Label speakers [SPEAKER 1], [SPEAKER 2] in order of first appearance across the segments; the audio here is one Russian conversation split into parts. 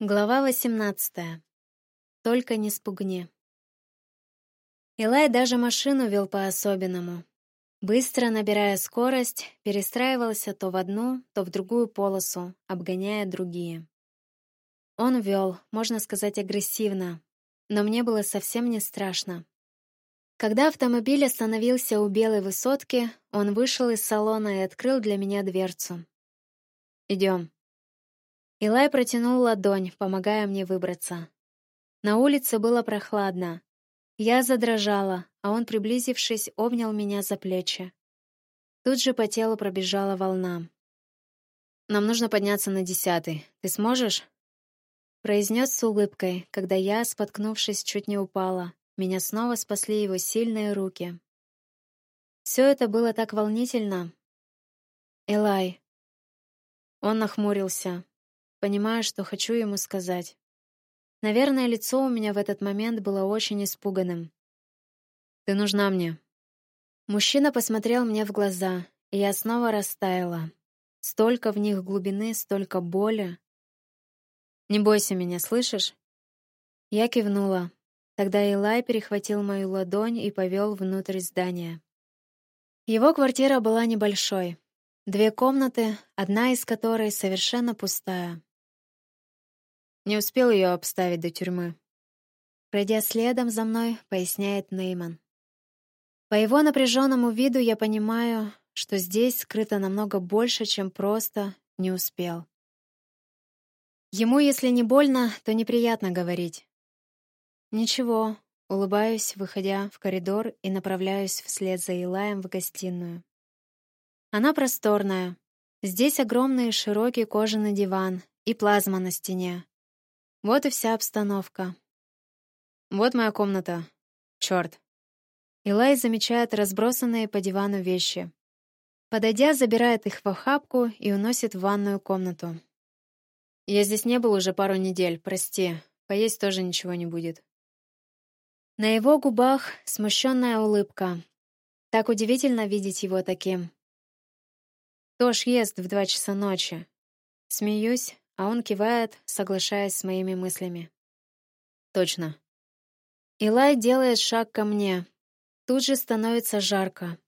[SPEAKER 1] Глава 18. Только не спугни. Илай даже машину вел по-особенному. Быстро набирая скорость, перестраивался то в одну, то в другую полосу, обгоняя другие. Он вел, можно сказать, агрессивно, но мне было совсем не страшно. Когда автомобиль остановился у белой высотки, он вышел из салона и открыл для меня дверцу. «Идем», Илай протянул ладонь, помогая мне выбраться. На улице было прохладно. Я задрожала, а он, приблизившись, обнял меня за плечи. Тут же по телу пробежала волна. «Нам нужно подняться на десятый. Ты сможешь?» Произнес с улыбкой, когда я, споткнувшись, чуть не упала. Меня снова спасли его сильные руки. Все это было так волнительно. «Элай». Он нахмурился, понимая, что хочу ему сказать. Наверное, лицо у меня в этот момент было очень испуганным. «Ты нужна мне». Мужчина посмотрел мне в глаза, и я снова растаяла. Столько в них глубины, столько боли. «Не бойся меня, слышишь?» Я кивнула. Тогда Илай перехватил мою ладонь и повел внутрь здания. Его квартира была небольшой. Две комнаты, одна из которой совершенно пустая. Не успел ее обставить до тюрьмы. Пройдя следом за мной, поясняет Нейман. По его напряженному виду я понимаю, что здесь скрыто намного больше, чем просто «не успел». Ему, если не больно, то неприятно говорить. Ничего, улыбаюсь, выходя в коридор и направляюсь вслед за Илаем в гостиную. Она просторная. Здесь огромный широкий кожаный диван и плазма на стене, вот и вся обстановка. Вот моя комната. Черт. Илай замечает разбросанные по дивану вещи. Подойдя, забирает их в охапку и уносит в ванную комнату. Я здесь не был уже пару недель, прости. Поесть тоже ничего не будет. На его губах смущенная улыбка. Так удивительно видеть его таким. Тош ест в два часа ночи. Смеюсь, а он кивает, соглашаясь с моими мыслями. Точно. Илай делает шаг ко мне. Тут же становится жарко.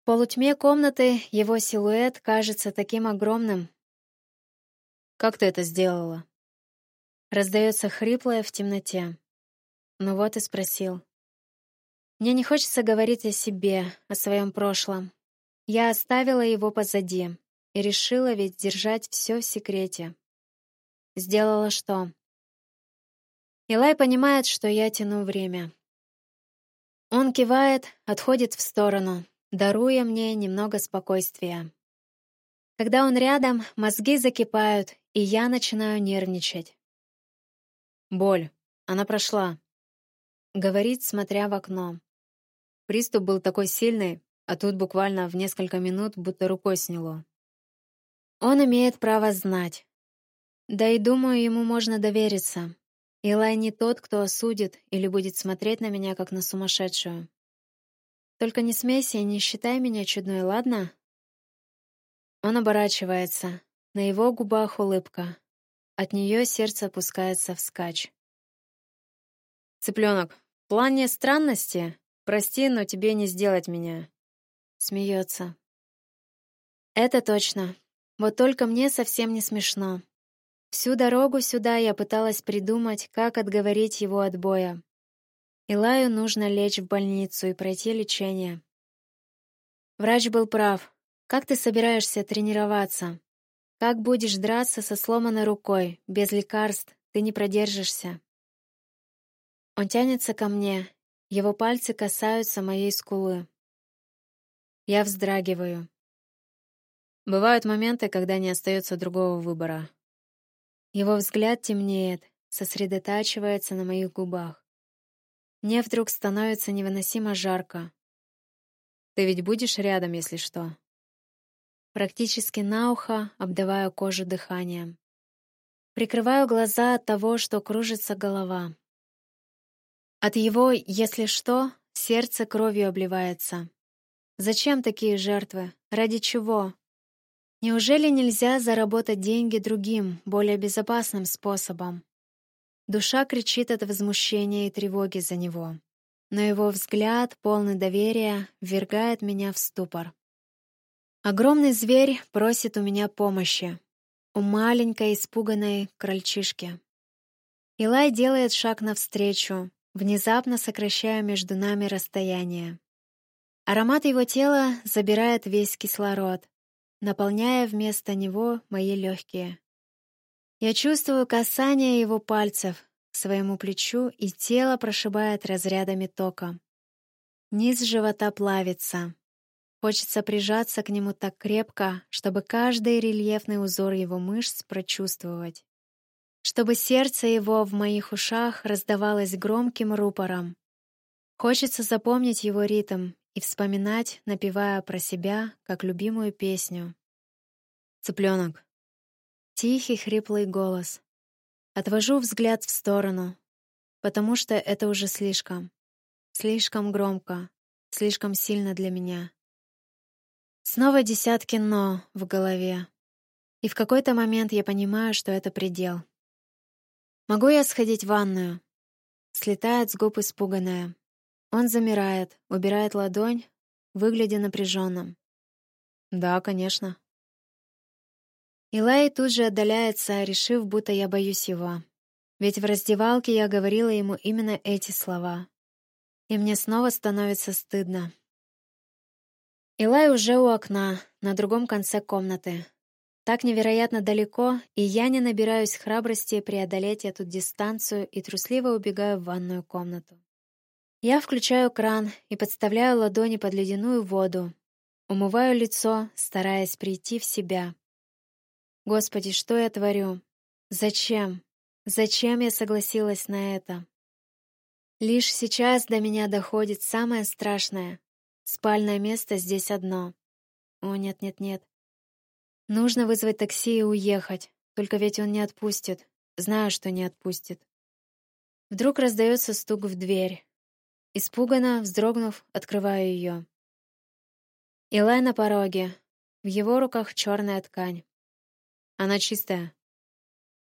[SPEAKER 1] В полутьме комнаты его силуэт кажется таким огромным. «Как ты это сделала?» Раздается хриплое в темноте. Ну вот и спросил. Мне не хочется говорить о себе, о своем прошлом. Я оставила его позади и решила ведь держать все в секрете. Сделала что? Илай понимает, что я тяну время. Он кивает, отходит в сторону, даруя мне немного спокойствия. Когда он рядом, мозги закипают, и я начинаю нервничать. «Боль. Она прошла», — говорит, смотря в окно. Приступ был такой сильный, а тут буквально в несколько минут будто рукой сняло. Он имеет право знать. Да и думаю, ему можно довериться. Илай не тот, кто осудит или будет смотреть на меня, как на сумасшедшую. Только не смейся и не считай меня чудной, ладно? Он оборачивается. На его губах улыбка. От нее сердце опускается вскачь. «Цыпленок, в плане странности, прости, но тебе не сделать меня». Смеется. «Это точно. Вот только мне совсем не смешно. Всю дорогу сюда я пыталась придумать, как отговорить его от боя. Илаю нужно лечь в больницу и пройти лечение. Врач был прав. Как ты собираешься тренироваться? Как будешь драться со сломанной рукой? Без лекарств ты не продержишься. Он тянется ко мне. Его пальцы касаются моей скулы. Я вздрагиваю. Бывают моменты, когда не остается другого выбора. Его взгляд темнеет, сосредотачивается на моих губах. Мне вдруг становится невыносимо жарко. Ты ведь будешь рядом, если что. Практически на ухо обдаваю кожу дыханием. Прикрываю глаза от того, что кружится голова. От его «если что» сердце кровью обливается. Зачем такие жертвы? Ради чего? Неужели нельзя заработать деньги другим, более безопасным способом? Душа кричит от возмущения и тревоги за него. Но его взгляд, полный доверия, ввергает меня в ступор. Огромный зверь просит у меня помощи. У маленькой испуганной крольчишки. Илай делает шаг навстречу, внезапно сокращая между нами расстояние. Аромат его тела забирает весь кислород, наполняя вместо него мои легкие. Я чувствую касание его пальцев к своему плечу, и тело прошибает разрядами тока. Низ живота плавится. Хочется прижаться к нему так крепко, чтобы каждый рельефный узор его мышц прочувствовать. Чтобы сердце его в моих ушах раздавалось громким рупором. Хочется запомнить его ритм и вспоминать, напевая про себя, как любимую песню. «Цыпленок, Тихий, хриплый голос. Отвожу взгляд в сторону, потому что это уже слишком. Слишком громко, слишком сильно для меня. Снова десятки «но» в голове. И в какой-то момент я понимаю, что это предел. Могу я сходить в ванную? Слетает с губ испуганная. Он замирает, убирает ладонь, выглядя напряженным. Да, конечно. Илай тут же отдаляется, решив, будто я боюсь его. Ведь в раздевалке я говорила ему именно эти слова. И мне снова становится стыдно. Илай уже у окна, на другом конце комнаты. Так невероятно далеко, и я не набираюсь храбрости преодолеть эту дистанцию и трусливо убегаю в ванную комнату. Я включаю кран и подставляю ладони под ледяную воду. Умываю лицо, стараясь прийти в себя. Господи, что я творю? Зачем? Зачем я согласилась на это? Лишь сейчас до меня доходит самое страшное. Спальное место здесь одно. О, нет-нет-нет. Нужно вызвать такси и уехать. Только ведь он не отпустит. Знаю, что не отпустит. Вдруг раздается стук в дверь. Испуганно, вздрогнув, открываю ее. Илай на пороге. В его руках черная ткань. Она чистая.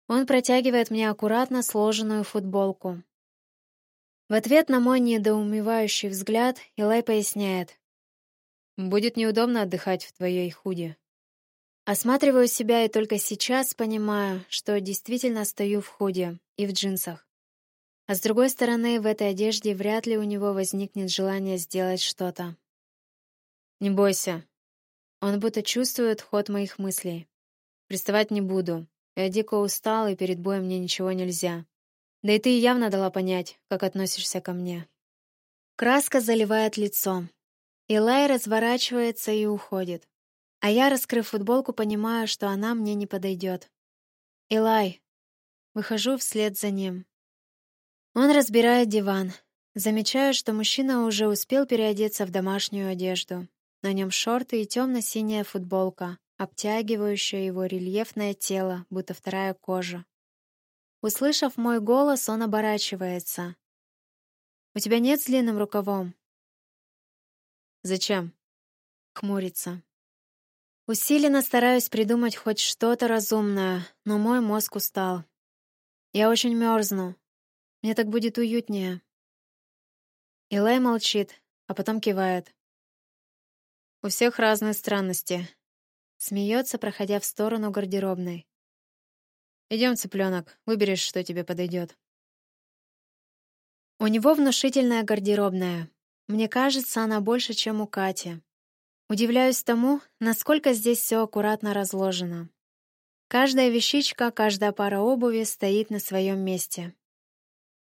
[SPEAKER 1] Он протягивает мне аккуратно сложенную футболку. В ответ на мой недоумевающий взгляд Илай поясняет. «Будет неудобно отдыхать в твоей худе». Осматриваю себя и только сейчас понимаю, что действительно стою в худе и в джинсах. А с другой стороны, в этой одежде вряд ли у него возникнет желание сделать что-то. «Не бойся». Он будто чувствует ход моих мыслей. Приставать не буду. Я дико устал, и перед боем мне ничего нельзя. Да и ты явно дала понять, как относишься ко мне. Краска заливает лицо. Илай разворачивается и уходит. А я, раскрыв футболку, понимаю, что она мне не подойдет. Илай. Выхожу вслед за ним. Он разбирает диван. Замечаю, что мужчина уже успел переодеться в домашнюю одежду. На нем шорты и темно-синяя футболка обтягивающая его рельефное тело, будто вторая кожа. Услышав мой голос, он оборачивается. «У тебя нет с длинным рукавом?» «Зачем?» — хмурится. Усиленно стараюсь придумать хоть что-то разумное, но мой мозг устал. Я очень мерзну. Мне так будет уютнее. Илай молчит, а потом кивает. У всех разные странности. Смеется, проходя в сторону гардеробной. Идем, цыпленок, выберешь, что тебе подойдет. У него внушительная гардеробная. Мне кажется, она больше, чем у Кати. Удивляюсь тому, насколько здесь все аккуратно разложено. Каждая вещичка, каждая пара обуви стоит на своем месте.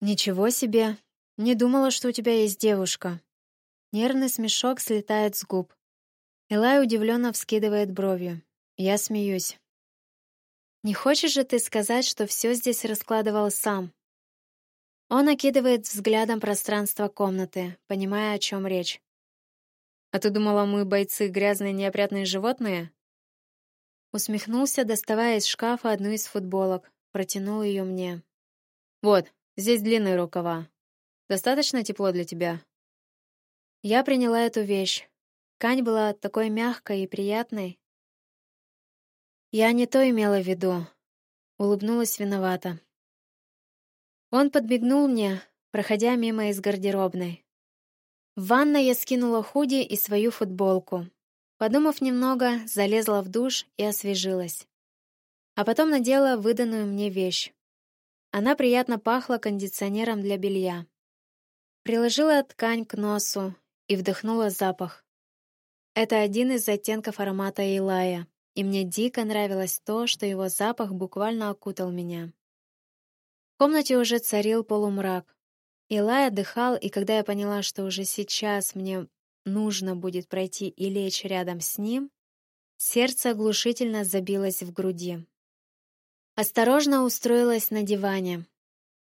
[SPEAKER 1] Ничего себе! Не думала, что у тебя есть девушка. Нервный смешок слетает с губ. Элай удивленно вскидывает бровью. Я смеюсь. «Не хочешь же ты сказать, что все здесь раскладывал сам?» Он окидывает взглядом пространство комнаты, понимая, о чем речь. «А ты думала, мы бойцы грязные неопрятные животные?» Усмехнулся, доставая из шкафа одну из футболок, протянул ее мне. «Вот, здесь длинные рукава. Достаточно тепло для тебя?» Я приняла эту вещь, Ткань была такой мягкой и приятной. Я не то имела в виду. Улыбнулась виновата. Он подбегнул мне, проходя мимо из гардеробной. В ванной я скинула худи и свою футболку. Подумав немного, залезла в душ и освежилась. А потом надела выданную мне вещь. Она приятно пахла кондиционером для белья. Приложила ткань к носу и вдохнула запах. Это один из оттенков аромата Илая, и мне дико нравилось то, что его запах буквально окутал меня. В комнате уже царил полумрак. Илай отдыхал, и когда я поняла, что уже сейчас мне нужно будет пройти и лечь рядом с ним, сердце оглушительно забилось в груди. Осторожно устроилась на диване.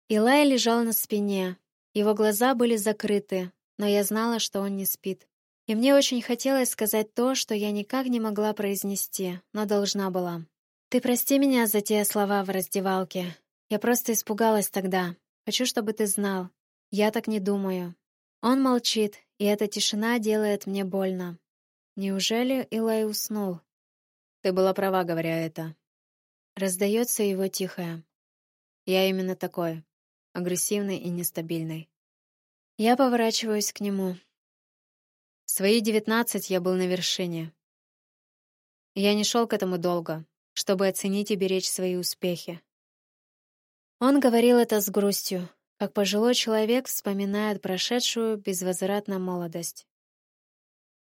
[SPEAKER 1] Илай лежал на спине. Его глаза были закрыты, но я знала, что он не спит. И мне очень хотелось сказать то, что я никак не могла произнести, но должна была. «Ты прости меня за те слова в раздевалке. Я просто испугалась тогда. Хочу, чтобы ты знал. Я так не думаю». Он молчит, и эта тишина делает мне больно. Неужели Илай уснул? Ты была права, говоря это. Раздается его тихое. Я именно такой. Агрессивный и нестабильный. Я поворачиваюсь к нему. В свои девятнадцать я был на вершине. Я не шел к этому долго, чтобы оценить и беречь свои успехи. Он говорил это с грустью, как пожилой человек вспоминает прошедшую безвозвратно молодость.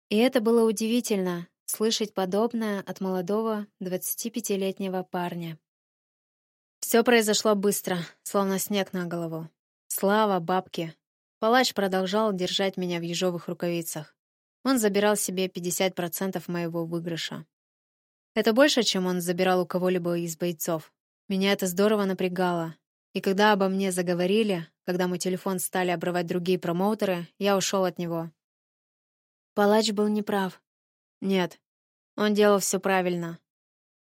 [SPEAKER 1] И это было удивительно, слышать подобное от молодого 25-летнего парня. Все произошло быстро, словно снег на голову. Слава, бабки. Палач продолжал держать меня в ежовых рукавицах. Он забирал себе 50% моего выигрыша. Это больше, чем он забирал у кого-либо из бойцов. Меня это здорово напрягало. И когда обо мне заговорили, когда мой телефон стали обрывать другие промоутеры, я ушел от него. Палач был неправ. Нет, он делал все правильно.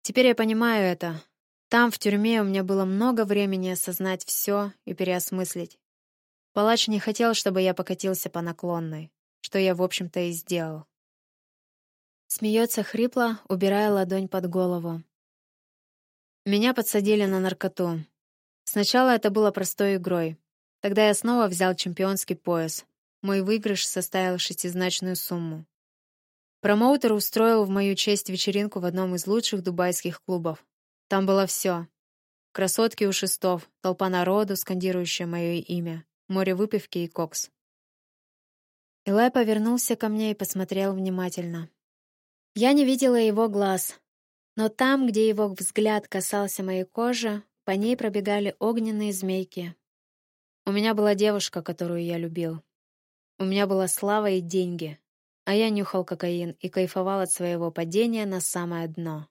[SPEAKER 1] Теперь я понимаю это. Там, в тюрьме, у меня было много времени осознать все и переосмыслить. Палач не хотел, чтобы я покатился по наклонной, что я, в общем-то, и сделал. Смеется хрипло, убирая ладонь под голову. Меня подсадили на наркоту. Сначала это было простой игрой. Тогда я снова взял чемпионский пояс. Мой выигрыш составил шестизначную сумму. Промоутер устроил в мою честь вечеринку в одном из лучших дубайских клубов. Там было все. Красотки у шестов, толпа народу, скандирующая мое имя, море выпивки и кокс. Илай повернулся ко мне и посмотрел внимательно. Я не видела его глаз, но там, где его взгляд касался моей кожи, по ней пробегали огненные змейки. У меня была девушка, которую я любил. У меня была слава и деньги, а я нюхал кокаин и кайфовал от своего падения на самое дно.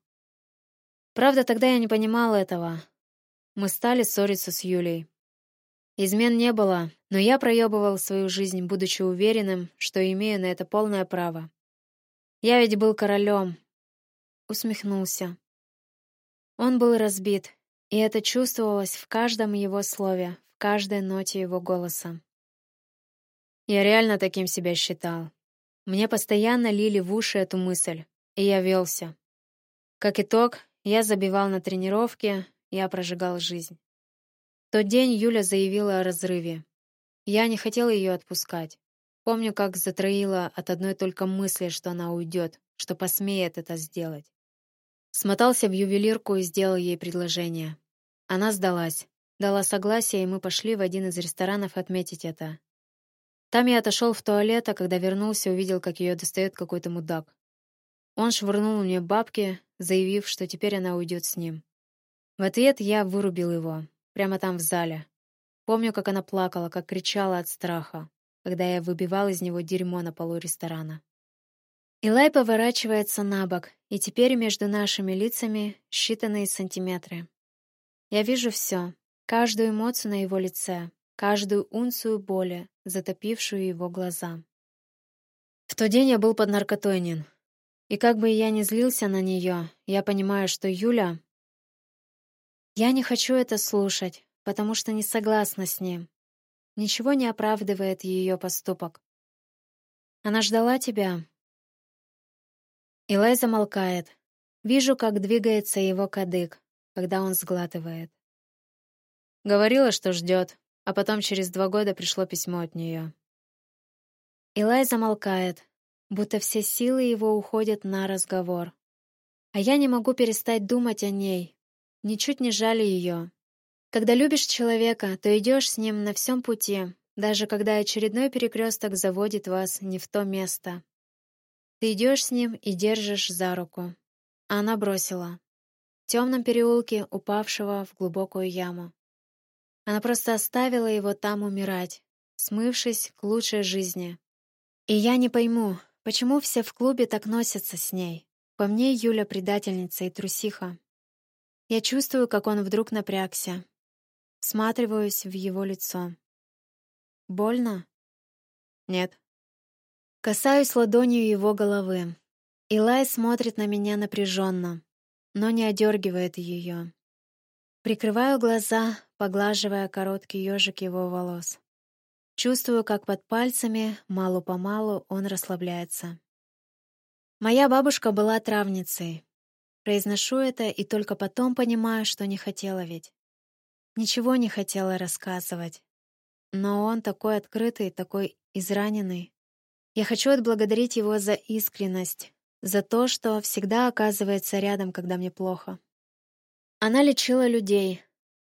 [SPEAKER 1] Правда, тогда я не понимал этого. Мы стали ссориться с Юлей. Измен не было, но я проебывал свою жизнь, будучи уверенным, что имею на это полное право. Я ведь был королем. Усмехнулся. Он был разбит, и это чувствовалось в каждом его слове, в каждой ноте его голоса. Я реально таким себя считал. Мне постоянно лили в уши эту мысль, и я велся. Как итог, я забивал на тренировке, я прожигал жизнь. В тот день Юля заявила о разрыве. Я не хотел ее отпускать. Помню, как затроила от одной только мысли, что она уйдет, что посмеет это сделать. Смотался в ювелирку и сделал ей предложение. Она сдалась, дала согласие, и мы пошли в один из ресторанов отметить это. Там я отошел в туалет, а когда вернулся, увидел, как ее достает какой-то мудак. Он швырнул мне бабки, заявив, что теперь она уйдет с ним. В ответ я вырубил его, прямо там в зале. Помню, как она плакала, как кричала от страха, когда я выбивал из него дерьмо на полу ресторана. Илай поворачивается на бок, и теперь между нашими лицами считанные сантиметры. Я вижу все, каждую эмоцию на его лице, каждую унцию боли, затопившую его глаза. В тот день я был под наркотойнин. И как бы я ни злился на нее, я понимаю, что Юля... Я не хочу это слушать, потому что не согласна с ним. Ничего не оправдывает ее поступок. Она ждала тебя. Илай замолкает. Вижу, как двигается его кадык, когда он сглатывает.
[SPEAKER 2] Говорила, что ждет, а потом через два года пришло письмо от нее.
[SPEAKER 1] Илай замолкает, будто все силы его уходят на разговор. А я не могу перестать думать о ней. Ничуть не жаль ее. Когда любишь человека, то идешь с ним на всем пути, даже когда очередной перекресток заводит вас не в то место. Ты идешь с ним и держишь за руку. А она бросила. В темном переулке, упавшего в глубокую яму. Она просто оставила его там умирать, смывшись к лучшей жизни. И я не пойму, почему все в клубе так носятся с ней. По мне Юля предательница и трусиха. Я чувствую, как он вдруг напрягся. Всматриваюсь в его лицо. Больно?
[SPEAKER 2] Нет.
[SPEAKER 1] Касаюсь ладонью его головы. Илай смотрит на меня напряженно, но не одергивает ее. Прикрываю глаза, поглаживая короткий ежик его волос. Чувствую, как под пальцами, мало-помалу, он расслабляется. Моя бабушка была травницей. Произношу это и только потом понимаю, что не хотела ведь. Ничего не хотела рассказывать. Но он такой открытый, такой израненный. Я хочу отблагодарить его за искренность, за то, что всегда оказывается рядом, когда мне плохо. Она лечила людей.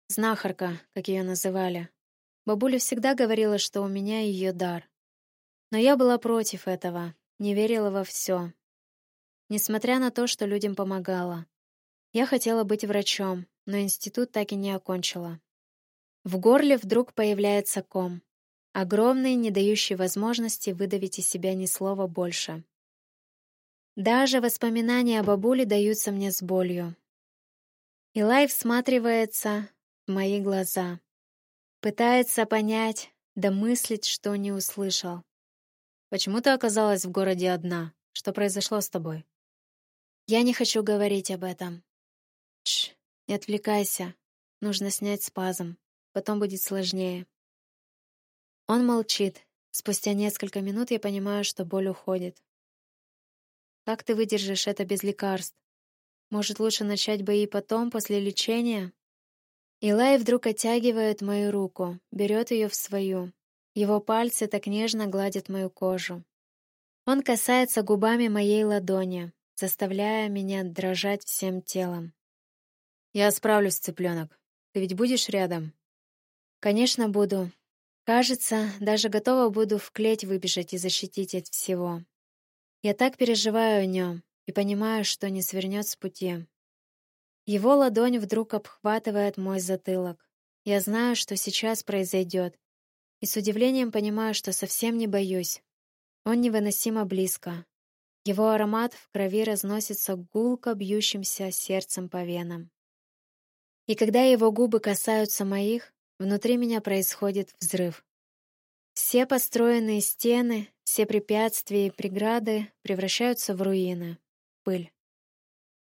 [SPEAKER 1] Знахарка, как ее называли. Бабуля всегда говорила, что у меня ее дар. Но я была против этого, не верила во все несмотря на то, что людям помогала. Я хотела быть врачом, но институт так и не окончила. В горле вдруг появляется ком. Огромный, не дающий возможности выдавить из себя ни слова больше. Даже воспоминания о бабуле даются мне с болью. Илай всматривается мои глаза. Пытается понять, домыслить, что не услышал.
[SPEAKER 2] «Почему ты оказалась в городе одна? Что произошло с тобой?»
[SPEAKER 1] Я не хочу говорить об этом. Тш, не отвлекайся. Нужно снять спазм. Потом будет сложнее. Он молчит. Спустя несколько минут я понимаю, что боль уходит. Как ты выдержишь это без лекарств? Может, лучше начать бои потом, после лечения? Илай вдруг оттягивает мою руку, берет ее в свою. Его пальцы так нежно гладят мою кожу. Он касается губами моей ладони, заставляя меня дрожать всем телом.
[SPEAKER 2] «Я справлюсь, цыпленок. Ты ведь будешь рядом?»
[SPEAKER 1] «Конечно, буду. Кажется, даже готова буду в клеть выбежать и защитить от всего. Я так переживаю о нем и понимаю, что не свернет с пути. Его ладонь вдруг обхватывает мой затылок. Я знаю, что сейчас произойдет, и с удивлением понимаю, что совсем не боюсь. Он невыносимо близко, его аромат в крови разносится гулко бьющимся сердцем по венам. И когда его губы касаются моих, внутри меня происходит взрыв. Все построенные стены, все препятствия и преграды превращаются в руины, пыль.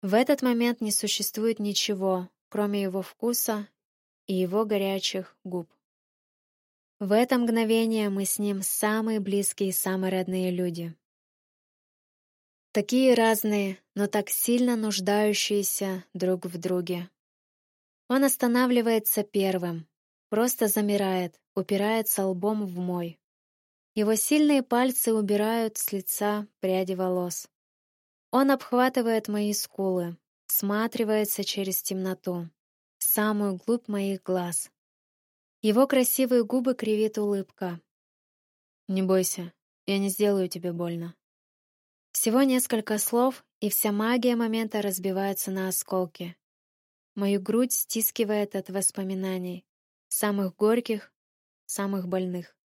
[SPEAKER 1] В этот момент не существует ничего, кроме его вкуса и его горячих губ. В это мгновение мы с ним самые близкие и самые родные люди. Такие разные, но так сильно нуждающиеся друг в друге. Он останавливается первым, просто замирает, упирается лбом в мой. Его сильные пальцы убирают с лица пряди волос. Он обхватывает мои скулы, всматривается через темноту, самую глубь моих глаз. Его красивые губы кривит улыбка.
[SPEAKER 2] «Не бойся, я не сделаю тебе больно».
[SPEAKER 1] Всего несколько слов, и вся магия момента разбивается на осколки. Мою грудь стискивает от воспоминаний, самых горьких, самых больных.